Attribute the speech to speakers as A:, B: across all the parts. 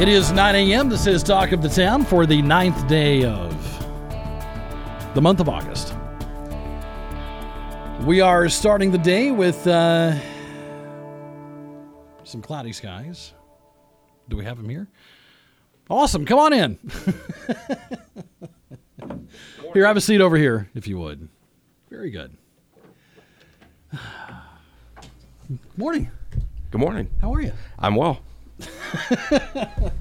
A: It is 9 a.m. This is Talk of the Town for the ninth day of the month of August. We are starting the day with uh, some cloudy skies. Do we have them here? Awesome. Come on in. here, have a seat over here, if you would. Very good. Morning.
B: Good morning.
A: How are you?
B: I'm well.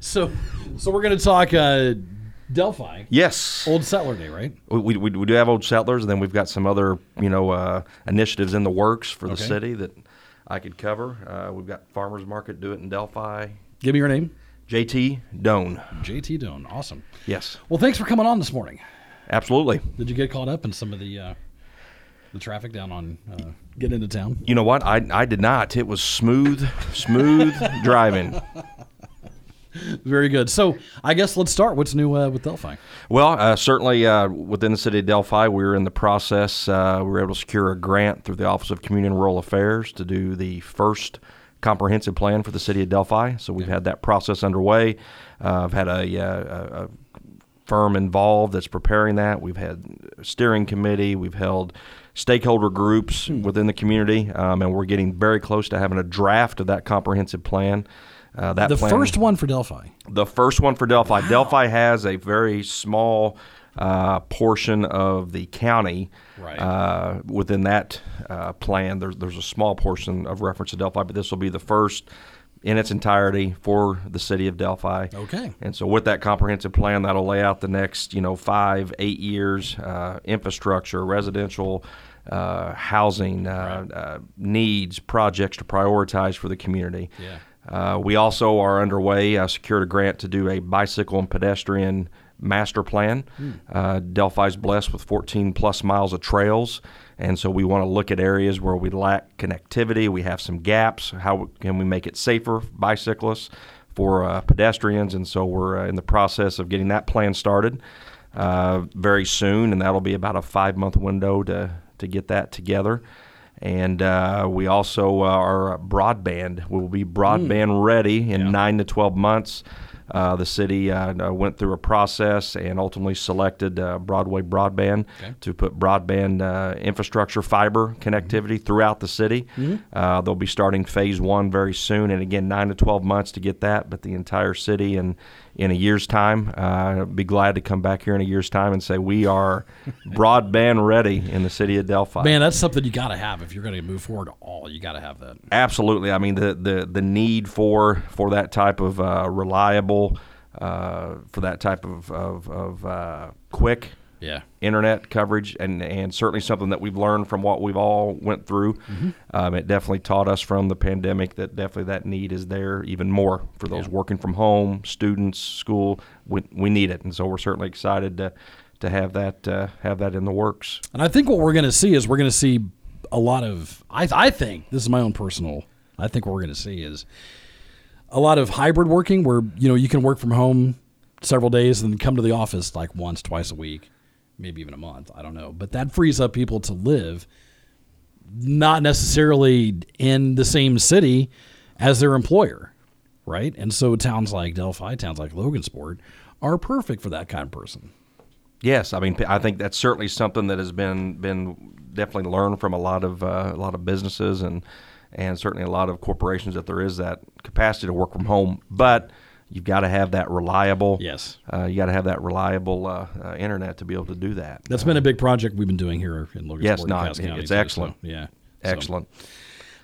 A: So, so we're going to talk uh, Delphi.
B: Yes.
A: Old Settler Day, right?
B: We, we, we do have old settlers, and then we've got some other you know uh, initiatives in the works for the
A: Okay.
B: city that I could cover. Uh, we've got farmers market do it in Delphi.
A: Give me your name.
B: JT Doan.
A: JT Doan. Awesome.
B: Yes,
A: Well, thanks for coming on this morning.
B: absolutely.
A: Did you get caught up in some of the uh, the traffic down on uh, getting into town?
B: You know what? I, I did not. It was smooth, smooth driving.
A: Very good. So, I guess let's start. What's new uh, with Delphi?
B: Well, uh, certainly uh, within the city of Delphi, we were in the process. Uh, we were able to secure a grant through the Office of Community and Rural Affairs to do the first comprehensive plan for the city of Delphi. So we've had that process underway. Uh, I've had a, uh, a, a firm involved that's preparing that. We've had a steering committee. We've held stakeholder groups within the community, um, and we're getting very close to having a draft of that comprehensive plan. Uh, that
A: The
B: plan,
A: first one for Delphi.
B: the first one for Delphi. Delphi has a very small uh, portion of the county
A: Right.
B: uh, within that uh, plan. There's there's a small portion of reference to Delphi, but this will be the first in its entirety for the city of Delphi.
A: Okay.
B: And so, with that comprehensive plan, that'll lay out the next, you know, five, eight years, uh, infrastructure, residential, uh, housing uh, uh, needs, projects to prioritize for the community.
A: Yeah.
B: Uh, we also are underway. I secured a grant to do a bicycle and pedestrian master plan. Uh, Delphi's blessed with 14 plus miles of trails, and so we want to look at areas where we lack connectivity. We have some gaps. How can we make it safer for bicyclists, for uh, pedestrians? And so we're uh, in the process of getting that plan started uh, very soon, and that'll be about a five month window to to get that together. And uh, we also uh, are broadband. We will be broadband ready in nine to 12 months. Uh, the city uh, uh, went through a process and ultimately selected uh, Broadway Broadband
A: Okay.
B: to put broadband uh, infrastructure fiber connectivity throughout the city. Uh, they'll be starting phase one very soon, and again, nine to 12 months to get that, but the entire city in, in a year's time. Uh, I'd be glad to come back here in a year's time and say we are broadband ready in the city of Delphi.
A: Man, that's something you got to have if you're going to move forward at all. You got to have that.
B: Absolutely. I mean, the, the, the need for for that type of uh, reliable, uh, for that type of, of, of uh, quick
A: Yeah.
B: internet coverage, and, and certainly something that we've learned from what we've all went through.
A: Mm-hmm.
B: Um, it definitely taught us from the pandemic that definitely that need is there even more for those
A: Yeah.
B: working from home, students, school. We, we need it, and so we're certainly excited to to have that uh, have that in the works.
A: And I think what we're going to see is we're going to see a lot of. I, I think this is my own personal. I think what we're going to see is a lot of hybrid working, where you know you can work from home several days and then come to the office like once, twice a week, maybe even a month. I don't know, but that frees up people to live not necessarily in the same city as their employer, right? And so towns like Delphi, towns like Logansport, are perfect for that kind of person.
B: Yes, I mean I think that's certainly something that has been been definitely learned from a lot of uh, a lot of businesses and and certainly a lot of corporations that there is that capacity to work from home, but you've got to have that reliable.
A: Yes.
B: Uh, you got to have that reliable uh, uh, internet to be able to do that.
A: That's been a big project we've been doing here in Logansport.
B: Yes,
A: and
B: no,
A: Cass
B: it-
A: County,
B: it's
A: too, so,
B: excellent.
A: yeah, So,
B: Excellent.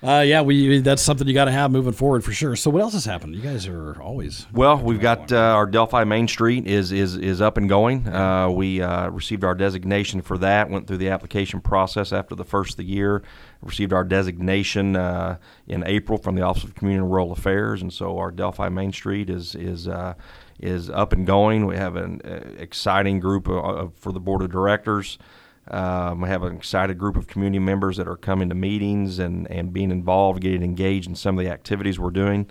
A: Uh, yeah, we that's something you got to have moving forward for sure. So what else has happened? You guys are always
B: Well, we've got uh, our Delphi Main Street is is is up and going. Uh, we uh, received our designation for that. Went through the application process after the first of the year. Received our designation uh, in April from the Office of Community and Rural Affairs, and so our Delphi Main Street is is uh, is up and going. We have an uh, exciting group of, of, for the board of directors. Um, we have an excited group of community members that are coming to meetings and, and being involved, getting engaged in some of the activities we're doing.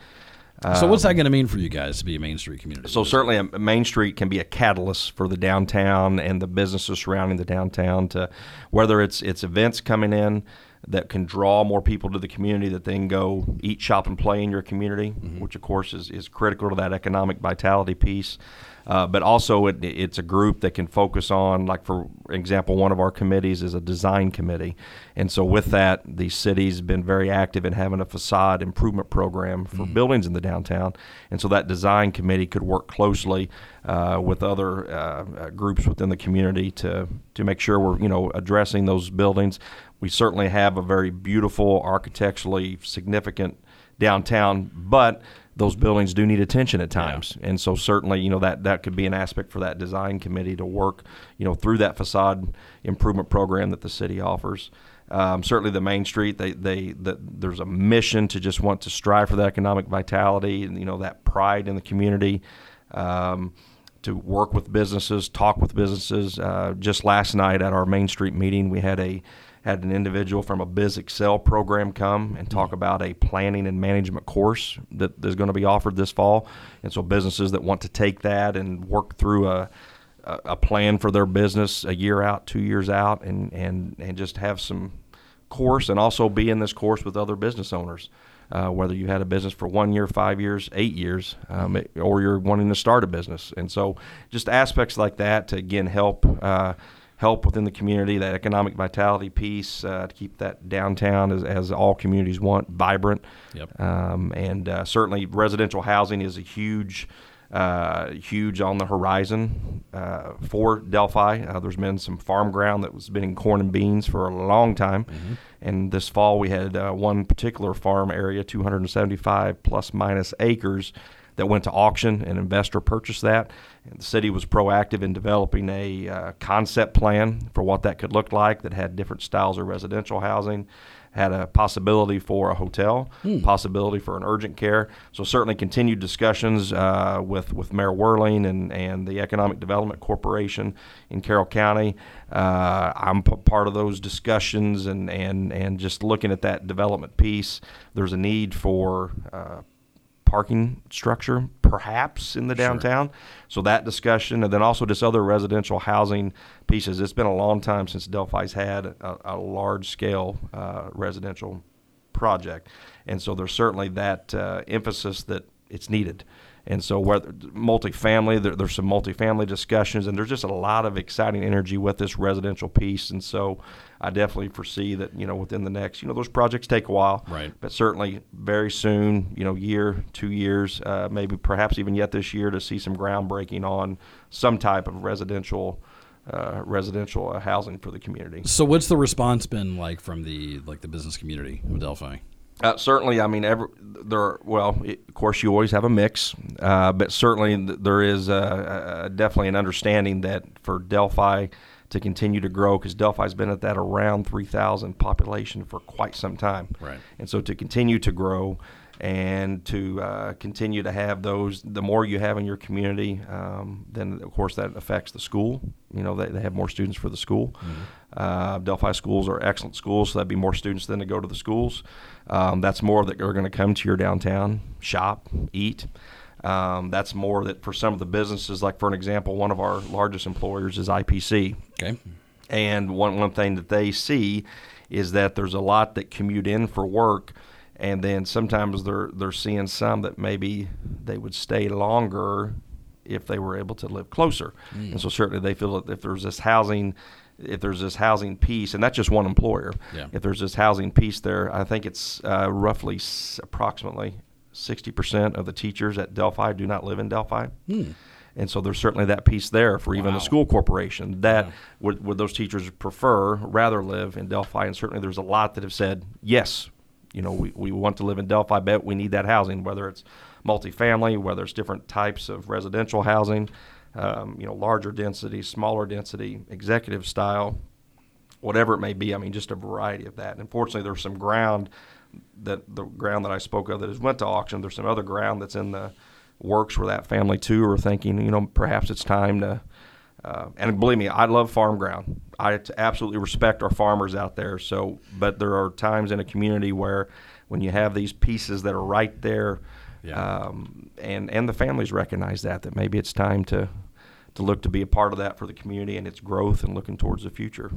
A: so what's that going to mean for you guys to be a Main Street community?
B: So certainly, a Main Street can be a catalyst for the downtown and the businesses surrounding the downtown. To whether it's it's events coming in, that can draw more people to the community that then go eat, shop, and play in your community,
A: Mm-hmm.
B: which of course is, is critical to that economic vitality piece. Uh, but also, it, it's a group that can focus on, like for example, one of our committees is a design committee, and so with that, the city's been very active in having a facade improvement program for buildings in the downtown, and so that design committee could work closely uh, with other uh, uh, groups within the community to to make sure we're you know addressing those buildings. We certainly have a very beautiful, architecturally significant downtown, but those buildings do need attention at times, and so certainly you know that that could be an aspect for that design committee to work you know through that facade improvement program that the city offers. Um, certainly, the Main Street, they they the, there's a mission to just want to strive for that economic vitality and you know that pride in the community. Um, to work with businesses, talk with businesses. Uh, just last night at our Main Street meeting, we had a had an individual from a Biz Excel program come and talk about a planning and management course that is going to be offered this fall. And so businesses that want to take that and work through a a a plan for their business a year out, two years out, and and and just have some course and also be in this course with other business owners. Uh, whether you had a business for one year, five years, eight years, um, or you're wanting to start a business, and so just aspects like that to again help uh, help within the community that economic vitality piece uh, to keep that downtown as, as all communities want vibrant.
A: Yep.
B: Um, and uh, certainly residential housing is a huge uh, huge on the horizon uh, for Delphi. Uh, there's been some farm ground that was been in corn and beans for a long time, and this fall we had uh, one particular farm area, 275 plus minus acres, that went to auction. An investor purchased that. And the city was proactive in developing a uh, concept plan for what that could look like. That had different styles of residential housing had a possibility for a hotel, possibility for an urgent care. So certainly continued discussions uh, with with Mayor Whirling and and the Economic Development Corporation in Carroll County. Uh, I'm p- part of those discussions and and and just looking at that development piece. There's a need for uh, parking structure, perhaps in the downtown. So that discussion, and then also just other residential housing pieces. It's been a long time since Delphi's had a, a large scale uh, residential project, and so there's certainly that uh, emphasis that it's needed. And so, whether multifamily, there, there's some multifamily discussions, and there's just a lot of exciting energy with this residential piece. And so, I definitely foresee that you know within the next, you know, those projects take a while,
A: Right.
B: But certainly very soon, you know, year, two years, uh, maybe perhaps even yet this year, to see some groundbreaking on some type of residential, uh, residential uh, housing for the community.
A: So what's the response been like from the like the business community of Delphi?
B: Uh, certainly, I mean, every, there. Are, well, it, of course, you always have a mix, uh, but certainly th- there is uh, definitely an understanding that for Delphi to continue to grow, because Delphi's been at that around three thousand population for quite some time,
A: Right.
B: And so to continue to grow and to uh, continue to have those, the more you have in your community, um, then of course that affects the school. You know, they, they have more students for the school. Uh, Delphi schools are excellent schools, so that'd be more students than to go to the schools. Um, that's more that are going to come to your downtown, shop, eat. Um, that's more that for some of the businesses, like for an example, one of our largest employers is IPC.
A: Okay.
B: And one, one thing that they see is that there's a lot that commute in for work, and then sometimes they're they're seeing some that maybe they would stay longer if they were able to live closer. And so certainly they feel that if there's this housing, if there's this housing piece, and that's just one employer.
A: Yeah.
B: If there's this housing piece there, I think it's uh, roughly s- approximately 60% of the teachers at Delphi do not live in Delphi. And so there's certainly that piece there for even
A: Wow.
B: the school corporation that would, would those teachers prefer rather live in Delphi. And certainly there's a lot that have said, yes, you know, we, we want to live in Delphi, but we need that housing, whether it's multifamily, whether it's different types of residential housing, um, you know, larger density, smaller density, executive style, whatever it may be. I mean, just a variety of that. And unfortunately, there's some ground that the ground that I spoke of that has went to auction. There's some other ground that's in the works where that family too are thinking, you know, perhaps it's time to. Uh, and believe me, I love farm ground. I absolutely respect our farmers out there. So, but there are times in a community where, when you have these pieces that are right there,
A: Yeah.
B: um, and and the families recognize that that maybe it's time to to look to be a part of that for the community and its growth and looking towards the future.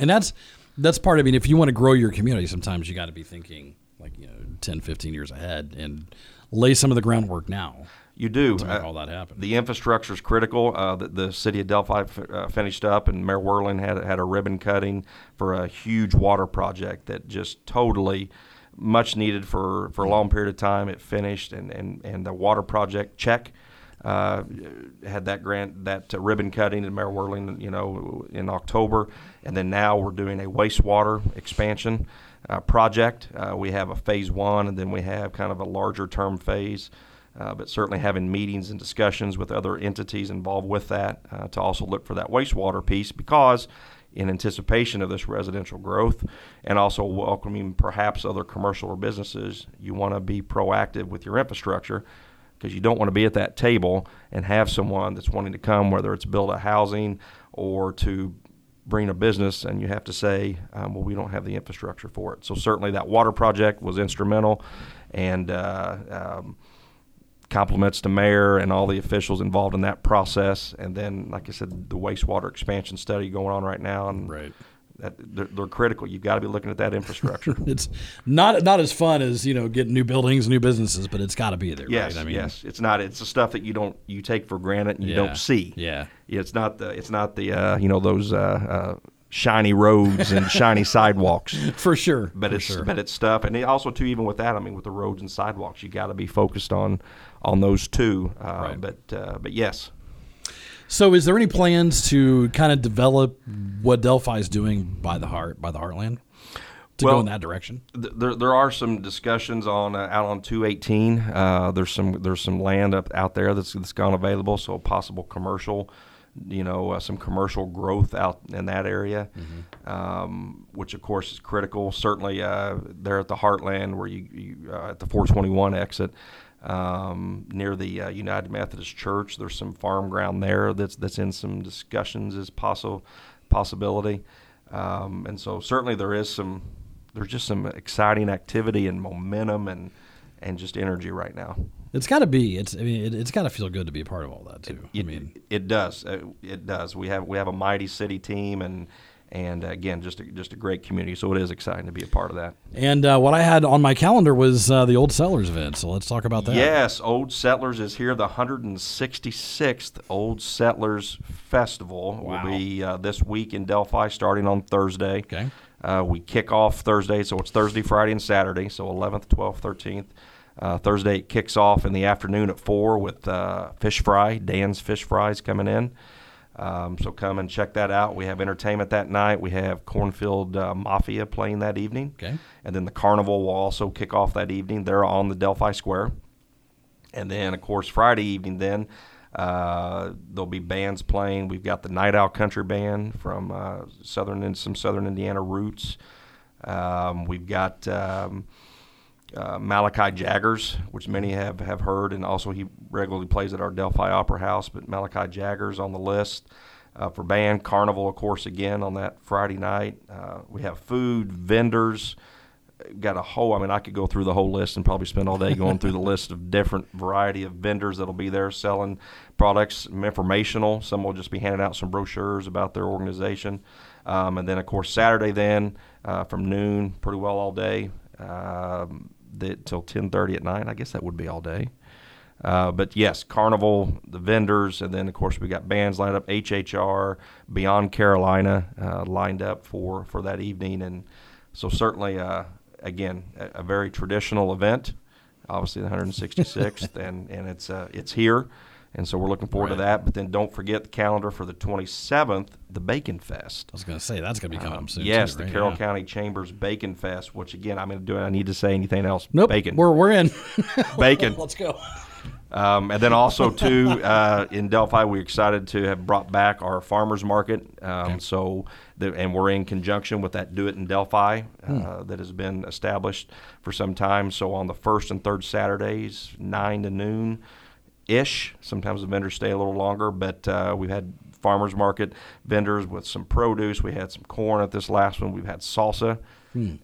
A: And that's that's part. I mean, if you want to grow your community, sometimes you got to be thinking like you know 10, 15 years ahead and lay some of the groundwork now.
B: You do.
A: to make
B: Uh,
A: all that happen.
B: The infrastructure is critical. Uh, the, the city of Delphi f- uh, finished up, and Mayor Whirling had had a ribbon cutting for a huge water project that just totally much needed for, for a long period of time. It finished, and, and, and the water project check uh, had that grant that uh, ribbon cutting and Mayor Whirling, you know, in October, and then now we're doing a wastewater expansion uh, project. Uh, we have a phase one, and then we have kind of a larger term phase. Uh, but certainly having meetings and discussions with other entities involved with that uh, to also look for that wastewater piece because in anticipation of this residential growth and also welcoming perhaps other commercial or businesses, you want to be proactive with your infrastructure because you don't want to be at that table and have someone that's wanting to come, whether it's build a housing or to bring a business, and you have to say, um, well, we don't have the infrastructure for it. So certainly that water project was instrumental, and uh, um, compliments to mayor and all the officials involved in that process. And then, like I said, the wastewater expansion study going on right now, and
A: Right.
B: That they're, they're critical. You've got to be looking at that infrastructure.
A: It's not not as fun as you know getting new buildings, new businesses, but it's got to be there.
B: yes,
A: right? I mean,
B: yes. It's not. It's the stuff that you don't you take for granted and you
A: Yeah.
B: don't see.
A: Yeah.
B: It's not the. It's not the. Uh, you know those. Uh, uh, shiny roads and shiny sidewalks
A: for sure.
B: but
A: for
B: it's
A: sure.
B: but it's stuff, and also too even with that, I mean, with the roads and sidewalks, you got to be focused on on those two. Uh,
A: Right.
B: But uh, but yes,
A: So, is there any plans to kind of develop what Delphi is doing by the heart by the Heartland to go in that direction?
B: th- there there are some discussions on uh, out on 218. Uh, there's some there's some land up out there that's that's gone available, so a possible commercial. You know, uh, some commercial growth out in that area, um, which of course is critical. Certainly, uh, there at the Heartland, where you, you uh, at the 421 exit, um, near the uh, United Methodist Church. There's some farm ground there that's that's in some discussions as possible possibility, um, and so certainly there is some there's just some exciting activity and momentum and and just energy right now.
A: It's got to be. It's. I mean, it, it's got to feel good to be a part of all that too. I mean,
B: it does. Uh, It does. We have we have a mighty city team and and uh, again just a, just a great community. So it is exciting to be a part of that.
A: and uh, what I had on my calendar was uh, the Old Settlers event. So let's talk about that.
B: Yes, Old Settlers is here. The 166th Old Settlers Festival
A: Wow.
B: will be uh, this week in Delphi, starting on Thursday.
A: Okay.
B: Uh, we kick off Thursday, so it's Thursday, Friday, and Saturday. So 11th, 12th, 13th. Uh, Thursday it kicks off in the afternoon at four with uh, fish fry. Dan's Fish Fries coming in. Um, so come and check that out. We have entertainment that night. We have Cornfield uh, Mafia playing that evening.
A: Okay.
B: And then the carnival will also kick off that evening. They're on the Delphi Square. And then, of course, Friday evening, then uh, there'll be bands playing. We've got the Night Owl Country Band from uh, southern and some Southern Indiana roots. Um, we've got um, uh, Malachi Jaggers, which many have, have heard, and also he regularly plays at our Delphi Opera House. But Malachi Jaggers on the list uh, for band. Carnival, of course, again on that Friday night. Uh, we have food, vendors. Got a whole. I mean, I could go through the whole list and probably spend all day going through the list of different variety of vendors that'll be there selling products, informational. Some will just be handing out some brochures about their organization, um, and then of course Saturday then uh, from noon, pretty well all day, um, the, till ten thirty at night. I guess that would be all day. Uh, but yes, Carnival, the vendors, and then of course we got bands lined up. HHR, Beyond Carolina, uh, lined up for for that evening, and so certainly, uh, again, a, a very traditional event. Obviously, the 166th, and and it's uh, it's here, and so we're looking forward to that. But then don't forget the calendar for the 27th, the Bacon Fest.
A: I was going to say that's going to be coming up soon.
B: Um, Yes,
A: too,
B: the
A: right?
B: Carroll
A: Yeah.
B: County Chambers Bacon Fest, which again, I'm going to do. it. I need to say anything else?
A: Nope.
B: Bacon.
A: We're we're in.
B: Bacon.
A: Let's go.
B: Um, and then also too uh, in Delphi, we're excited to have brought back our farmers market. Um,
A: Okay.
B: So, the, and we're in conjunction with that Do It in Delphi uh, that has been established for some time. So on the first and third Saturdays, nine to noon, ish. Sometimes the vendors stay a little longer, but uh, we've had farmers market vendors with some produce. We had some corn at this last one. We've had salsa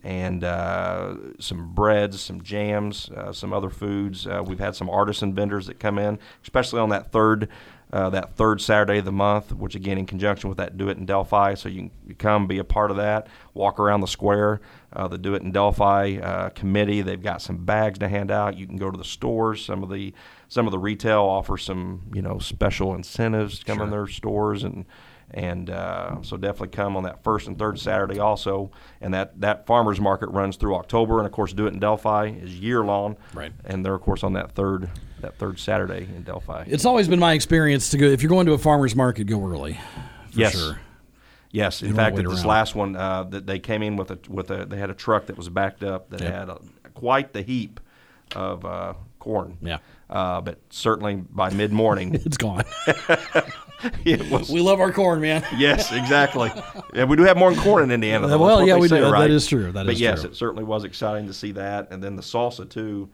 B: and uh, some breads, some jams, uh, some other foods. Uh, we've had some artisan vendors that come in, especially on that third uh, that third Saturday of the month, which again in conjunction with that Do It in Delphi. So you can come be a part of that, walk around the square. Uh, the Do It in Delphi uh, committee, they've got some bags to hand out. You can go to the stores. Some of the some of the retail offer some you know special incentives to come in their stores and and uh, so definitely come on that first and third Saturday also. And that, that farmers market runs through October, and of course, do it in Delphi is year long.
A: Right.
B: And they're of course on that third that third Saturday in Delphi.
A: It's always been my experience to go if you're going to a farmer's market, go early. For
B: Yes.
A: sure.
B: Yes, in fact, at this
A: around.
B: last one, uh, that they came in with a with a they had a truck that was backed up that
A: Yep.
B: had a, quite the heap of uh, corn.
A: Yeah.
B: Uh, but certainly by mid morning,
A: It's gone.
B: it was.
A: we love our corn, man.
B: Yes, exactly. yeah, we do have more corn in Indiana. Though.
A: Well, yeah, we do.
B: Right?
A: is true. That
B: but
A: is
B: yes,
A: true.
B: it certainly was exciting to see that, and then the salsa too.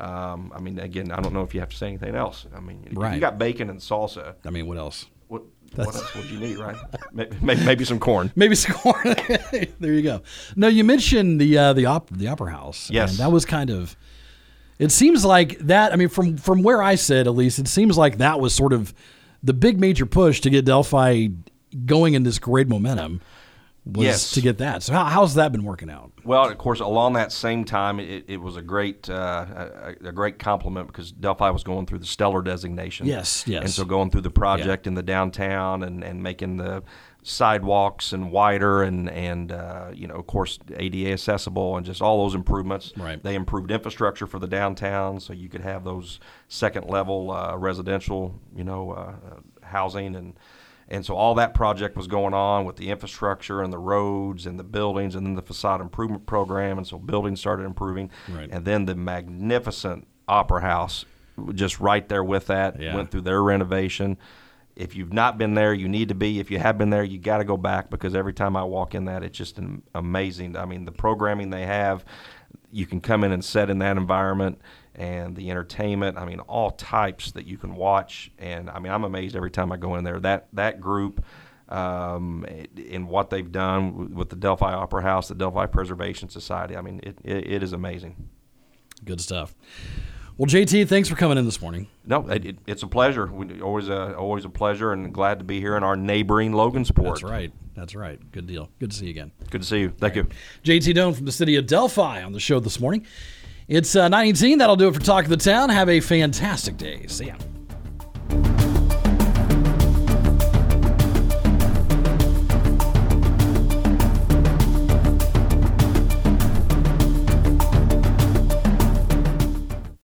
B: Um, I mean, again, I don't know if you have to say anything else. I mean,
A: Right.
B: you got bacon and salsa.
A: I mean, what else?
B: What, what else would you need, right? maybe, maybe some corn.
A: Maybe some corn. there you go. No, you mentioned the uh, the op- the opera house.
B: Yes.
A: and that was kind of. It seems like that. I mean, from from where I sit, at least, it seems like that was sort of the big major push to get Delphi going in this great momentum. Was
B: Yes.
A: to get that. So how, how's that been working out?
B: Well, of course, along that same time, it, it was a great uh, a, a great compliment because Delphi was going through the stellar designation.
A: Yes, yes.
B: And so going through the project in the downtown and, and making the sidewalks and wider and and uh, you know of course ADA accessible and just all those improvements.
A: Right.
B: They improved infrastructure for the downtown so you could have those second level uh, residential you know uh, housing and. And so all that project was going on with the infrastructure and the roads and the buildings and then the facade improvement program. And so buildings started improving.
A: Right.
B: And then the magnificent Opera House, just right there with that,
A: Yeah.
B: went through their renovation. If you've not been there, you need to be. If you have been there, you got to go back because every time I walk in that, it's just an amazing. I mean, the programming they have, you can come in and set in that environment and the entertainment. I mean, all types that you can watch. And I mean, I'm amazed every time I go in there. That that group. Um, in what they've done with the Delphi Opera House, the Delphi Preservation Society, I mean, it, it, it is amazing.
A: Good stuff. Well, JT, thanks for coming in this morning.
B: No, it, it, it's a pleasure. We, always a always a pleasure, and glad to be here in our neighboring Logansport.
A: That's right. That's right. Good deal. Good to see you again.
B: Good to see you. Thank you.
A: JT Doan from the city of Delphi on the show this morning. It's uh, 918. That'll do it for Talk of the Town. Have a fantastic day. See ya.